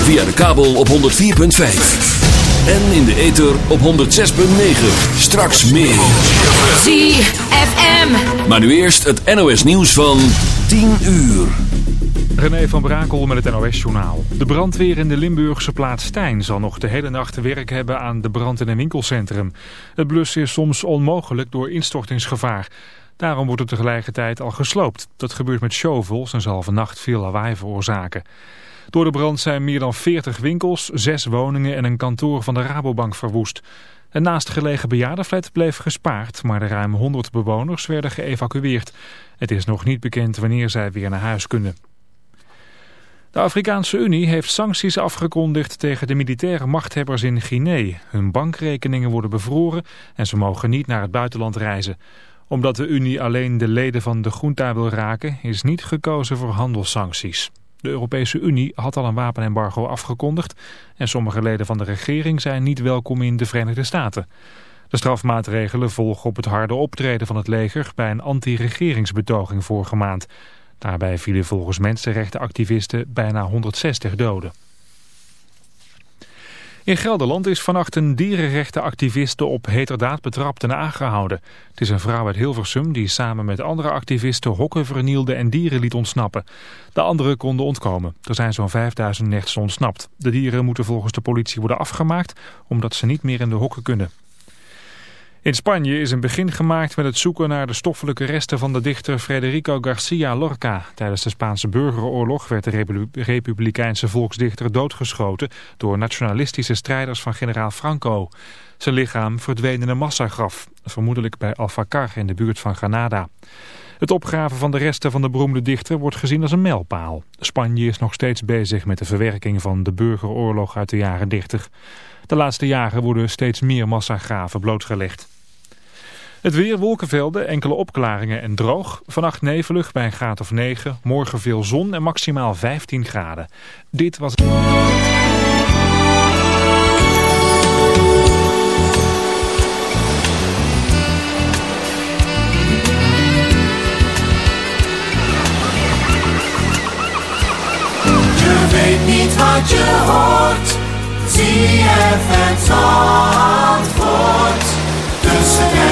Via de kabel op 104.5. En in de ether op 106.9. Straks meer. ZFM. Maar nu eerst het NOS nieuws van 10 uur. René van Brakel met het NOS-journaal. De brandweer in de Limburgse plaats Stijn zal nog de hele nacht werk hebben aan de brand in een winkelcentrum. Het blussen is soms onmogelijk door instortingsgevaar. Daarom wordt het tegelijkertijd al gesloopt. Dat gebeurt met shovels en zal vannacht veel lawaai veroorzaken. Door de brand zijn meer dan 40 winkels, 6 woningen en een kantoor van de Rabobank verwoest. Een naastgelegen bejaardenflat bleef gespaard, maar de ruim 100 bewoners werden geëvacueerd. Het is nog niet bekend wanneer zij weer naar huis kunnen. De Afrikaanse Unie heeft sancties afgekondigd tegen de militaire machthebbers in Guinea. Hun bankrekeningen worden bevroren en ze mogen niet naar het buitenland reizen. Omdat de Unie alleen de leden van de junta wil raken, is niet gekozen voor handelssancties. De Europese Unie had al een wapenembargo afgekondigd en sommige leden van de regering zijn niet welkom in de Verenigde Staten. De strafmaatregelen volgen op het harde optreden van het leger bij een anti-regeringsbetoging vorige maand. Daarbij vielen volgens mensenrechtenactivisten bijna 160 doden. In Gelderland is vannacht een dierenrechtenactiviste op heterdaad betrapt en aangehouden. Het is een vrouw uit Hilversum die samen met andere activisten hokken vernielde en dieren liet ontsnappen. De anderen konden ontkomen. Er zijn zo'n 5000 nechts ontsnapt. De dieren moeten volgens de politie worden afgemaakt omdat ze niet meer in de hokken kunnen. In Spanje is een begin gemaakt met het zoeken naar de stoffelijke resten van de dichter Federico Garcia Lorca. Tijdens de Spaanse burgeroorlog werd de republikeinse volksdichter doodgeschoten door nationalistische strijders van generaal Franco. Zijn lichaam verdween in een massagraf, vermoedelijk bij Alfacar in de buurt van Granada. Het opgraven van de resten van de beroemde dichter wordt gezien als een mijlpaal. Spanje is nog steeds bezig met de verwerking van de burgeroorlog uit de jaren 30. De laatste jaren worden steeds meer massagraven blootgelegd. Het weer, wolkenvelden, enkele opklaringen en droog. Vannacht nevelig bij een graad of 9. Morgen veel zon en maximaal 15 graden. Dit was... wat je hoort. Zie je het antwoord tussen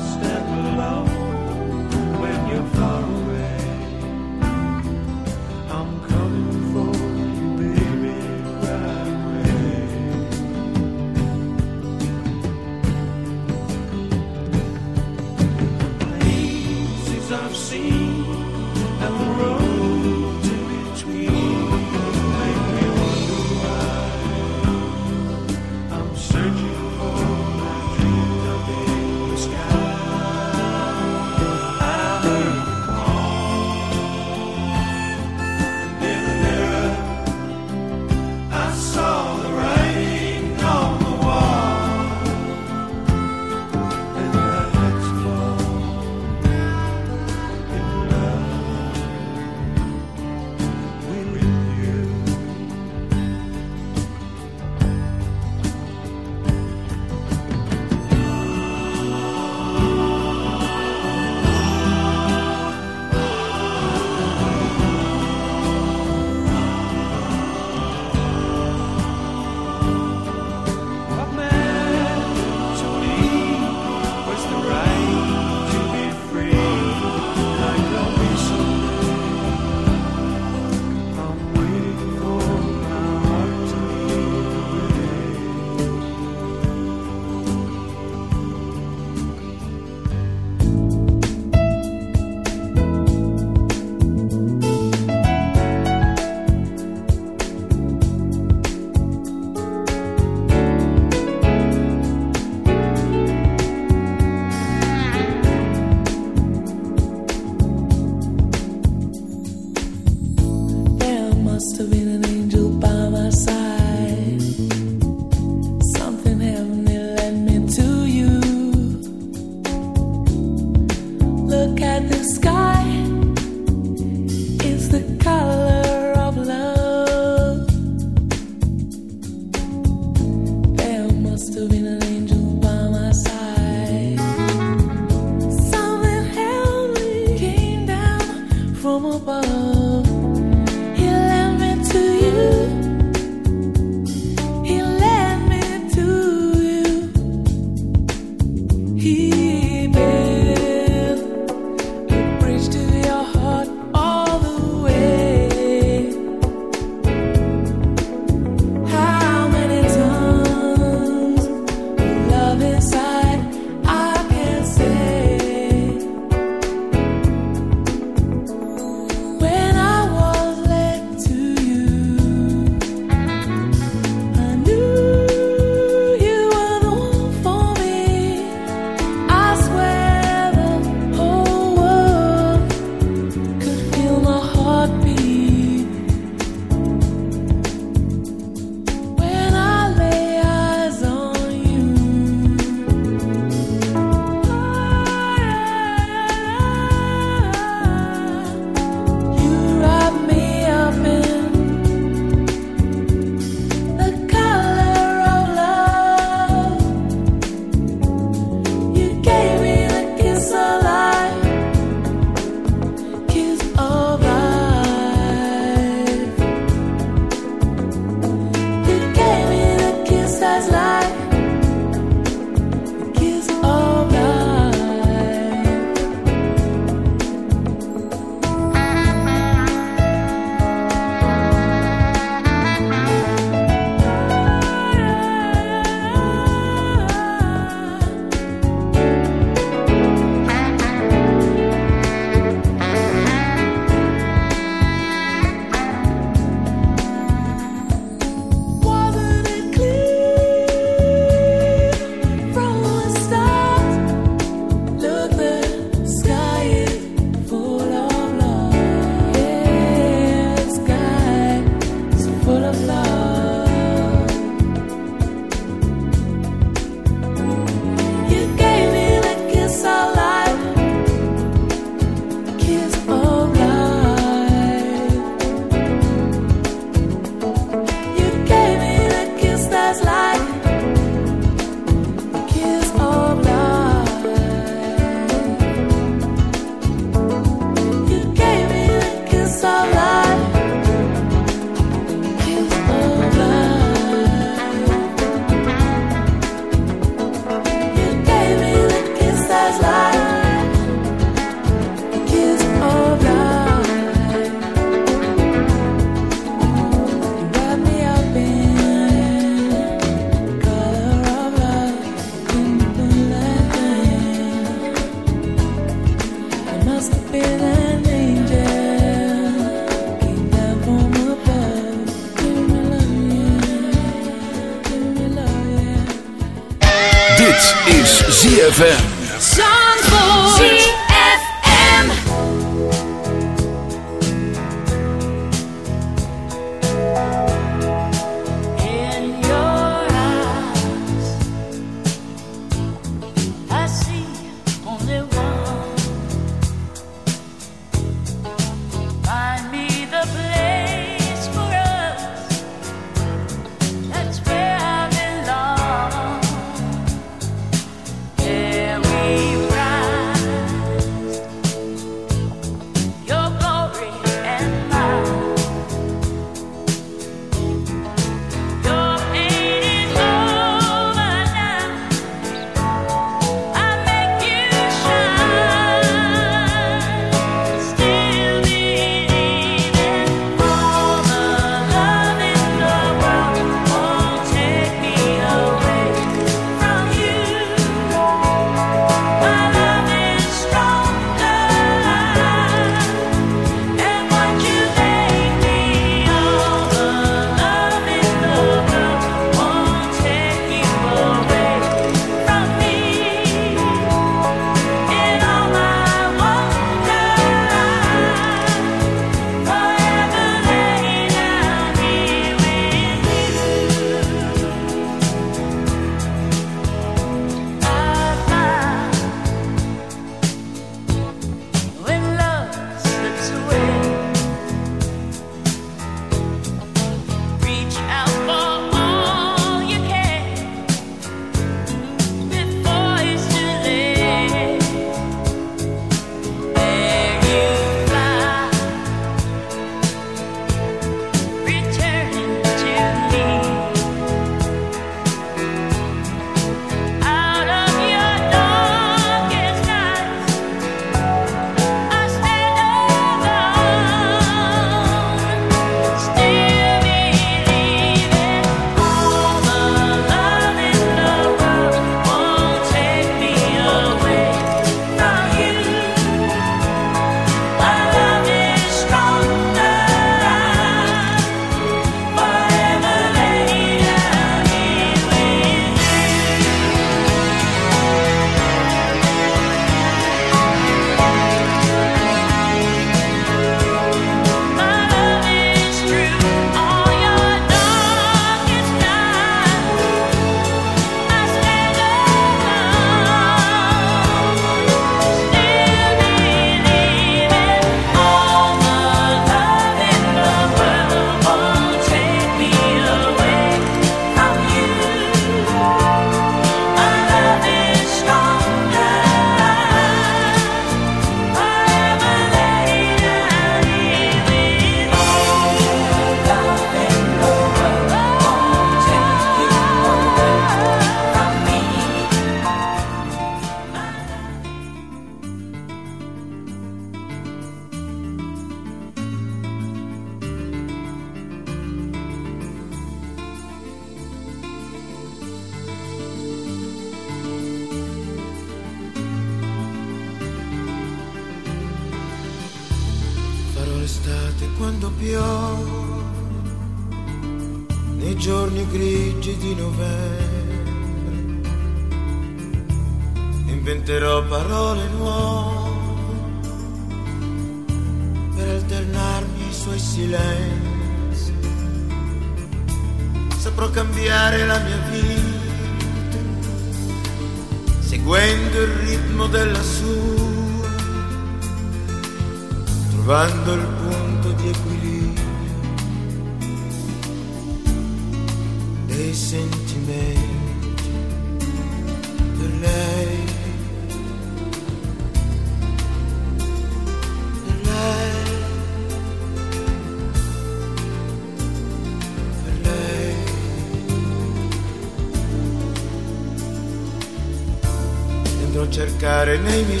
nei miei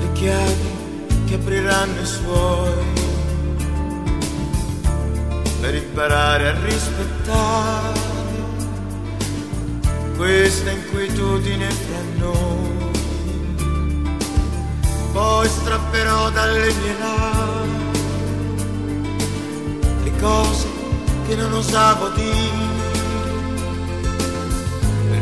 le chiavi che apriranno i suoi per imparare a rispettare questa inquietudine fra noi. Poi strapperò dalle mie labbra le cose che non osavo dire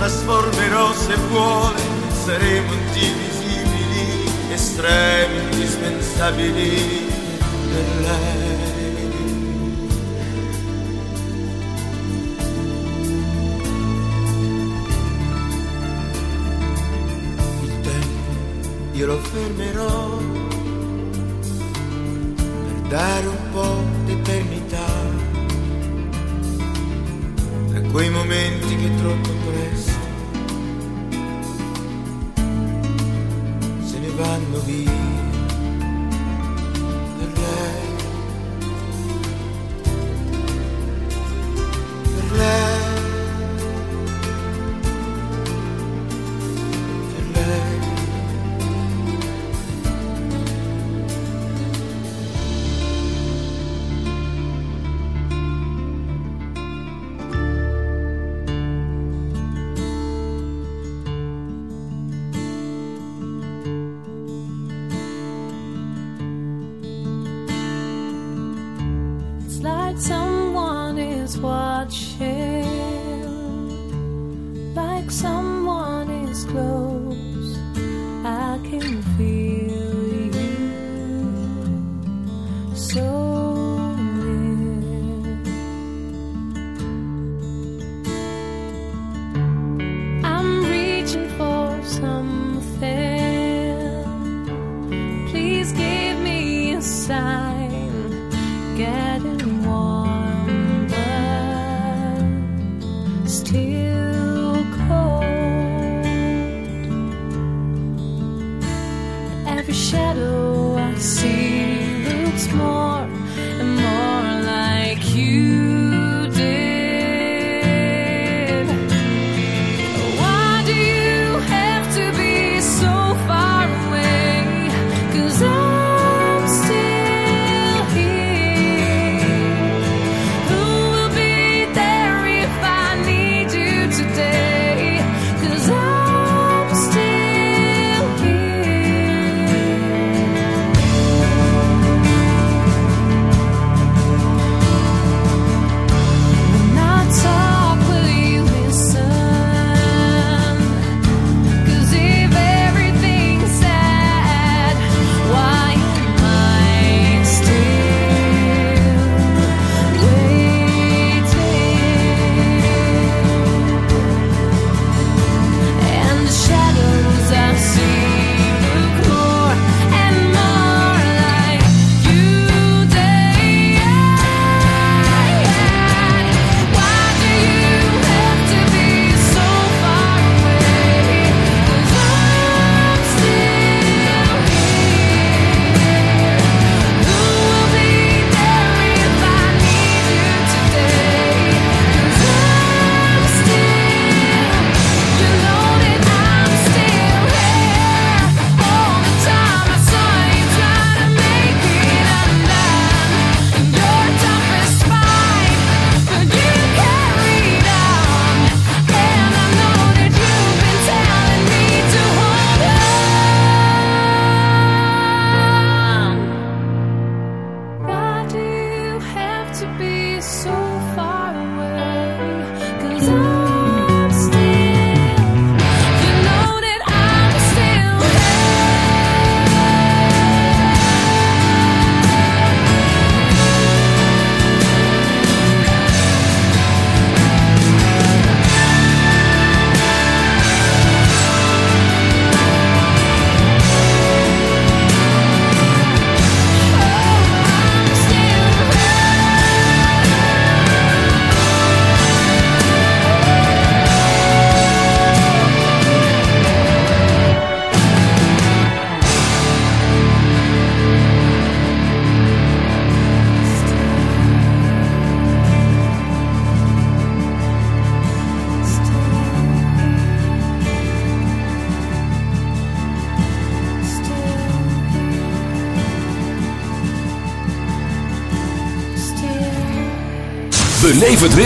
trasformerò se vuole. Saremo indivisibili estremi indispensabili per lei. Io lo fermerò per dare un po' d'eternità a quei momenti che troppo ne every shadow I see looks more. so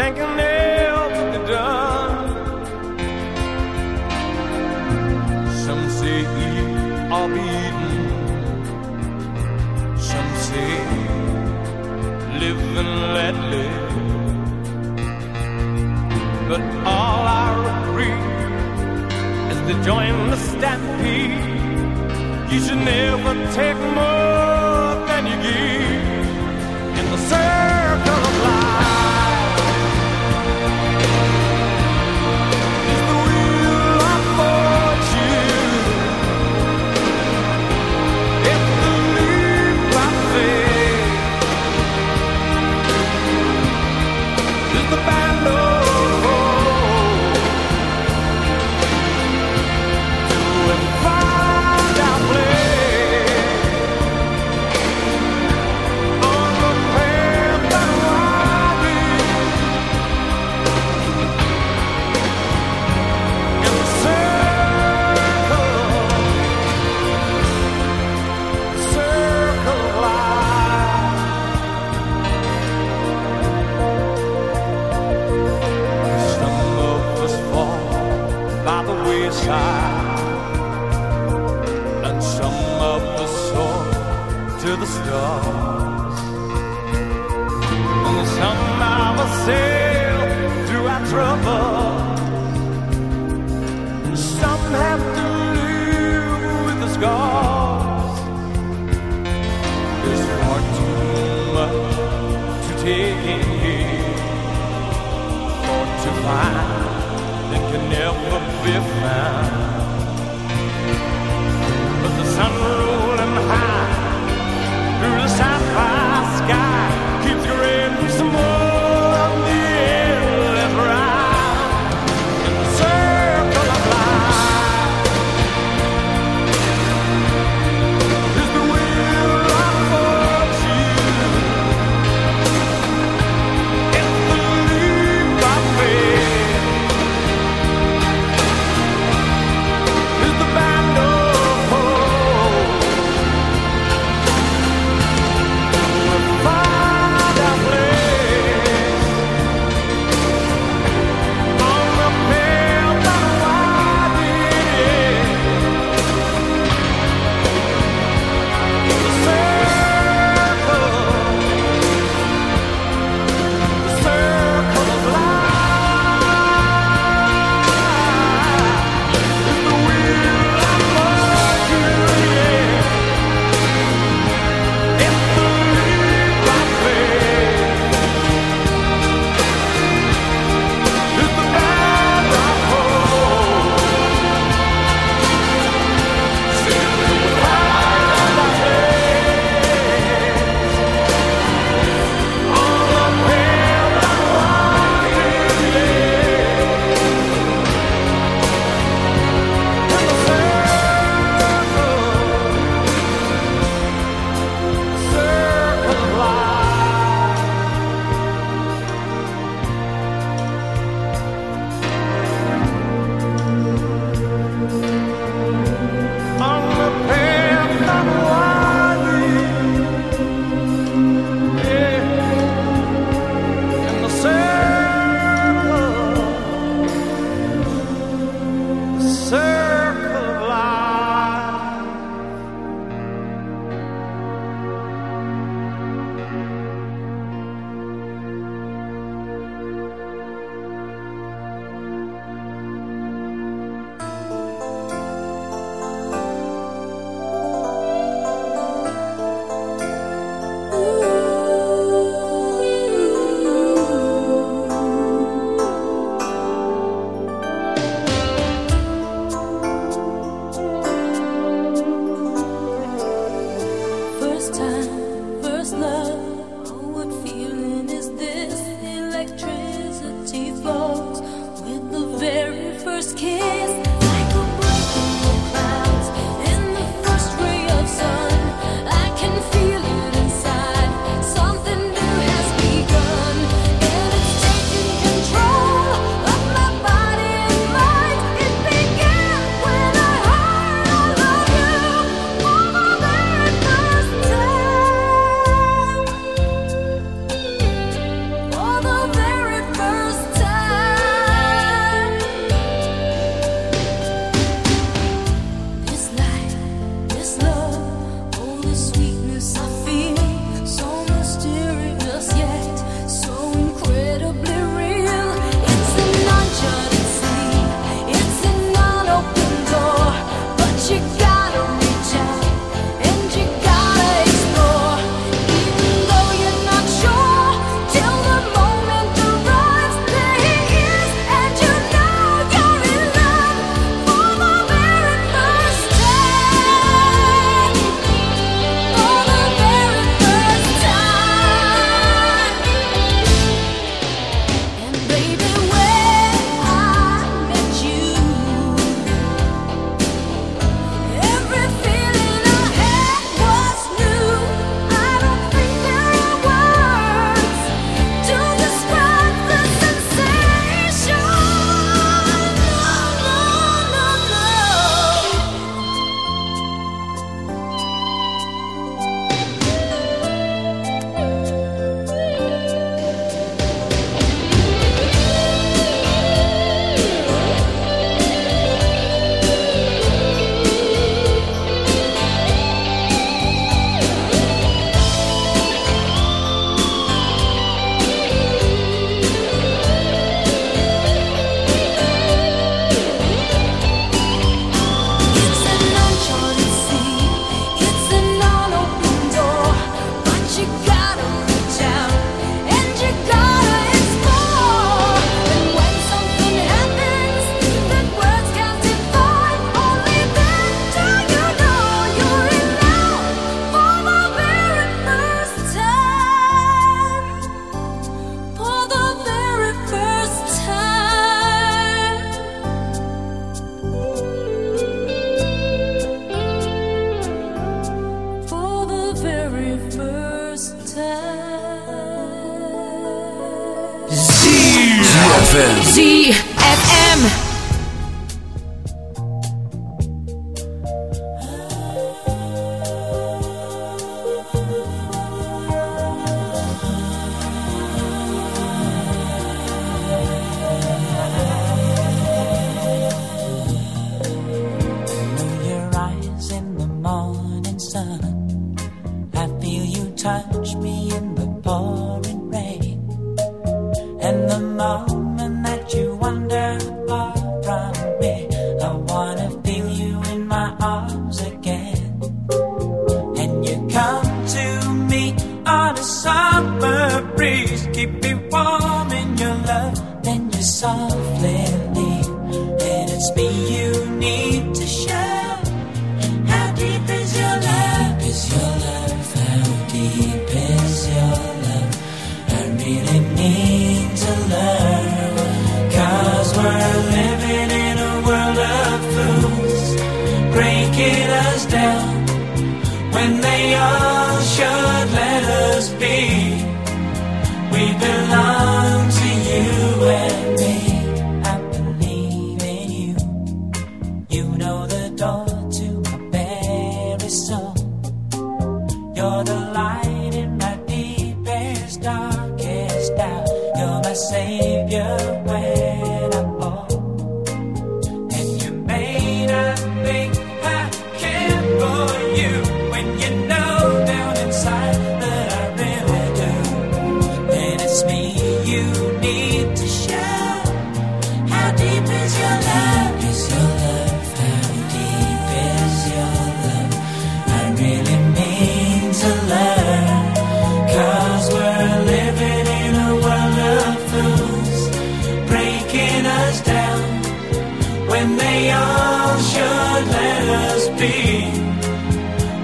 than can ever be done. Some say eat are beaten. Some say live and let live. But all I agree is to join the stampede. You should never take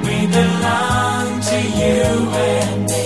We belong to you and me.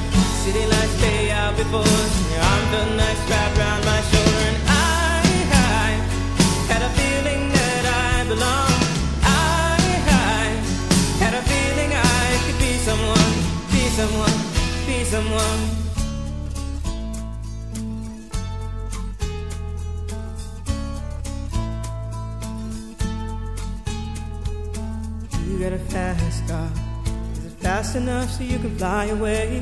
City lights lay out before your arm felt nice wrapped around my shoulder. And I, I had a feeling that I belonged. I, I had a feeling I could be someone, be someone, be someone. You got a fast car. Is it fast enough so you can fly away?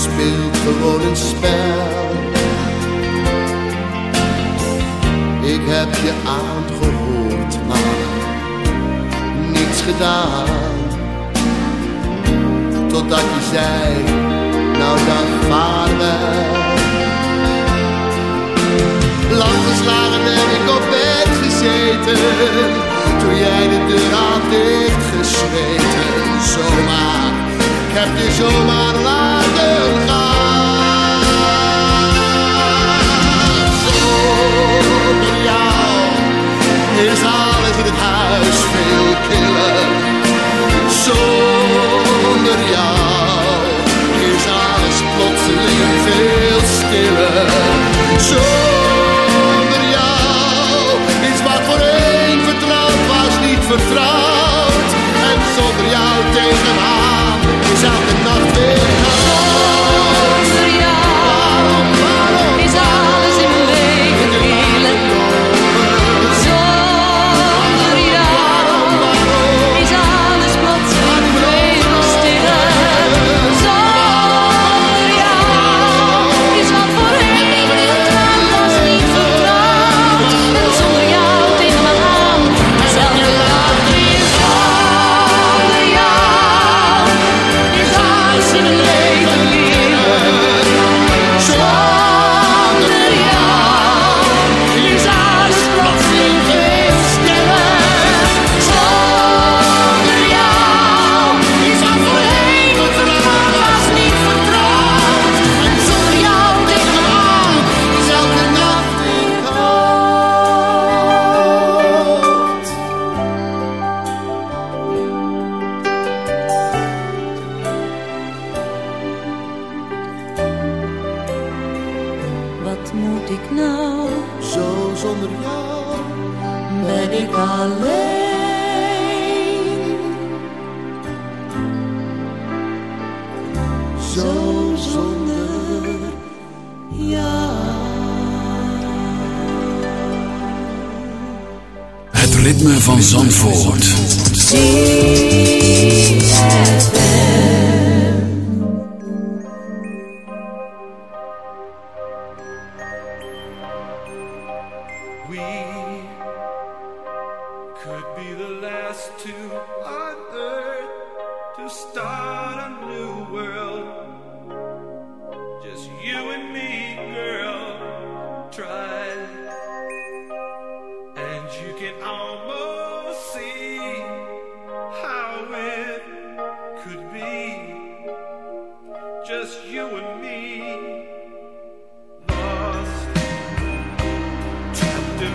speelt gewoon een spel. Ik heb je aangehoord, maar niets gedaan. Totdat je zei, nou dan vaarwel. Lang geslagen heb ik op bed gezeten, toen jij de deur had dichtgesmeten. Zomaar ik heb je zomaar laten gaan. Zonder jou is alles in het huis veel killer. Zonder jou is alles plotseling veel stiller. Zonder jou is wat voor een vertrouwd was niet vertrouwd. something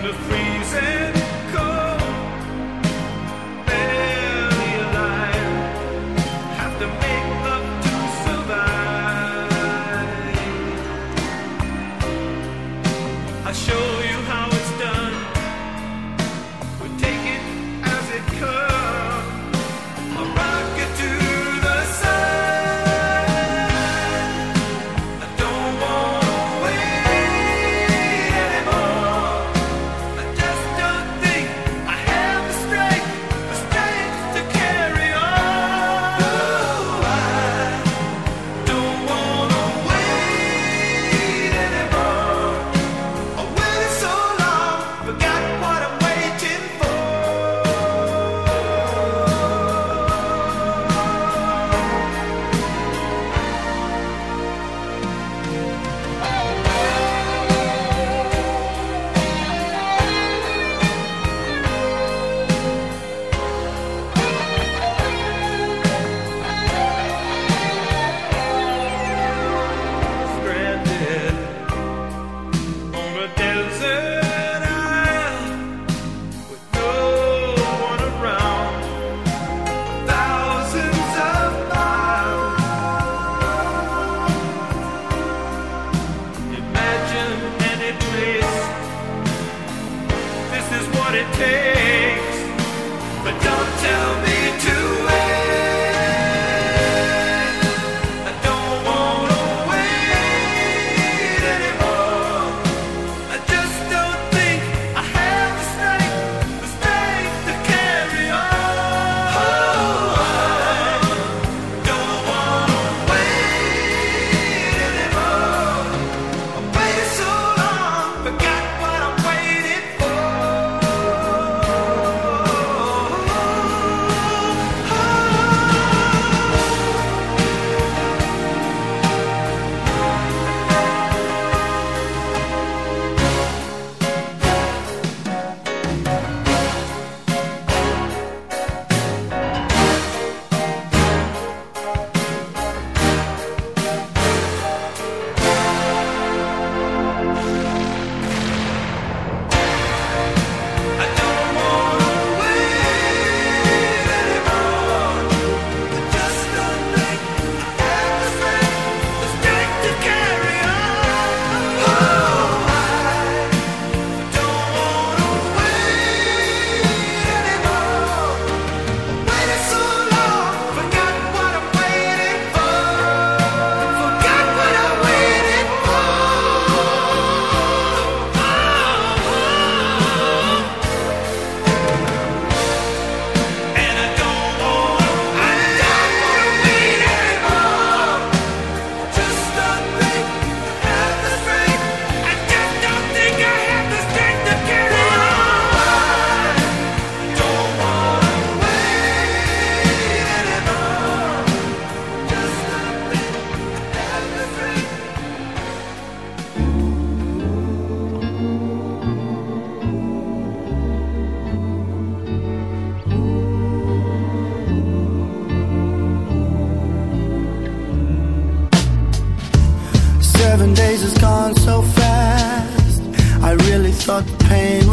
The. free. The pain